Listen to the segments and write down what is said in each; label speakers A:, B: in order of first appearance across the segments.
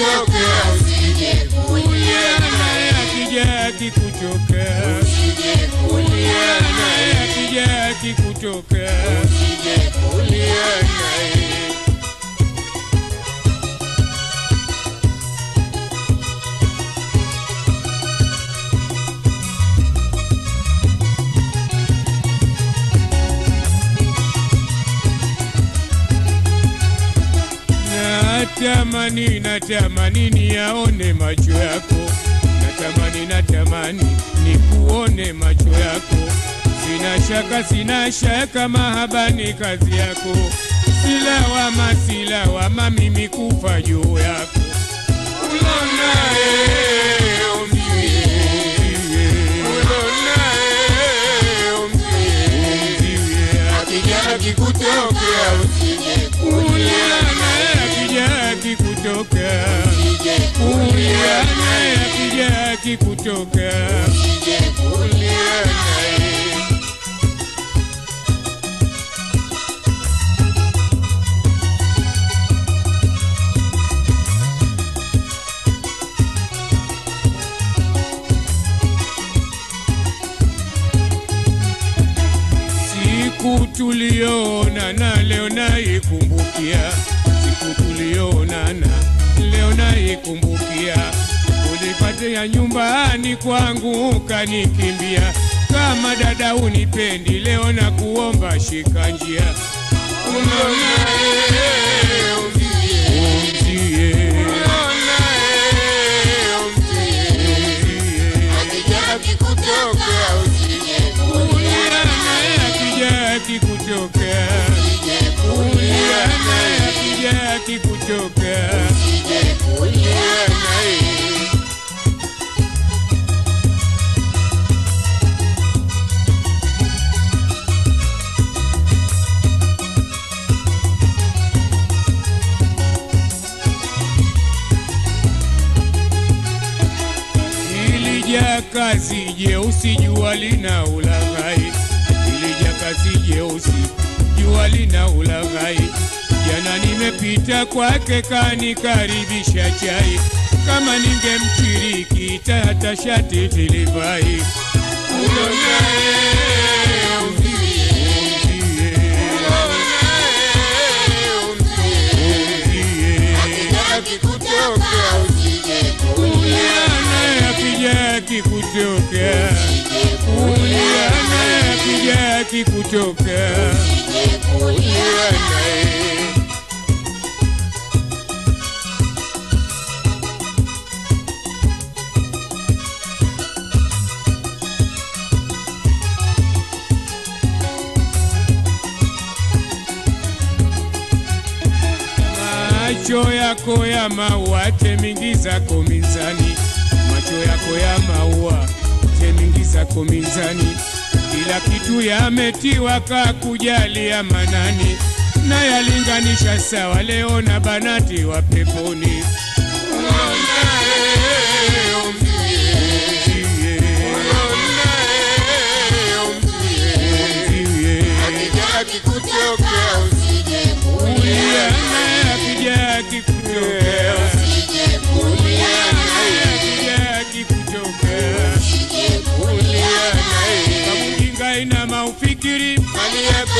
A: akikutokea usije kulia
B: naye akija akikutokea
A: usije kulia
B: naye akija Natamani, natamani niyaone macho yako, natamani, natamani nikuone macho yako. Sina shaka, sina shaka, mahaba ni kazi yako. Silawama, silawama, mimi kufa juu yako.
A: ulonae akikutokea kulia
B: naye akija leo naikumbukia, siku tulionana leo naikumbukia. Ulipatia nyumbani kwangu kanikimbia. kama dada unipendi, leo na kuomba shika njia
A: ulonaye
B: kazi jeusi jua lina ulaghai, ilija kazi jeusi jua lina ulaghai. Jana nimepita kwake kanikaribisha chai, kama ningemchiriki hata shati tilivai.
A: huyo umzie akija kutoka,
B: Macho yako ya maua temingiza zako mizani, macho yako ya maua temingiza zako mizani, kila kitu yametiwa kakujalia manani, na yalinganisha sawa leo na banati wa peponi.
A: ulonaye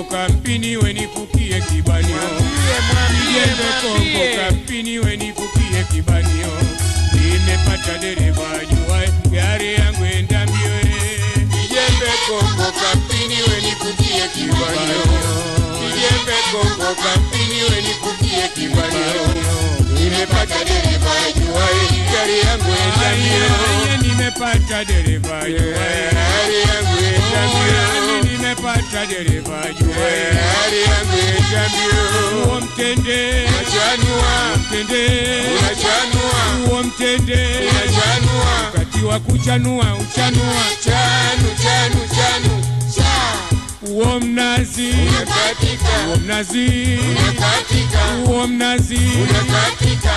B: Kongo kampini wenifukie kibanio. Kijembe Kongo kampini wenifukie kibanio. Nimepata dereva jua gari yangu enda mbio. Jembe
A: kijembe kongo kampini wenikutie kibanio. Kijembe kongo kampini wenikutie kibanio. Nimepata dereva juai gari yangu enda mbio
B: nimepata dereva jua yani nimepata dereva jua mtende. Huo wakati wa kuchanua uchanua.
A: Chanu, chanu, chanu.
B: huo mnazi.
A: Unakatika,
B: huo mnazi.
A: Unakatika,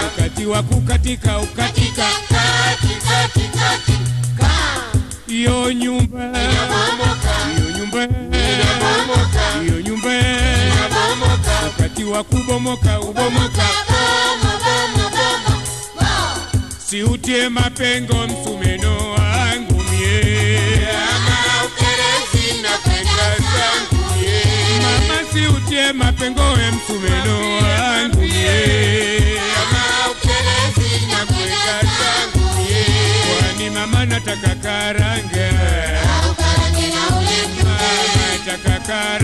B: wa kukatika ukatika.
A: Kati, kati, kati.
B: Hiyo nyumba. Hiyo nyumba. Hiyo nyumba. Wakati wa kubomoka ubomoka. Siutie mapengo msumeno wangu mie
A: Kama ukerezi
B: mama siutie mapengo we msumeno wangu mie Sakara.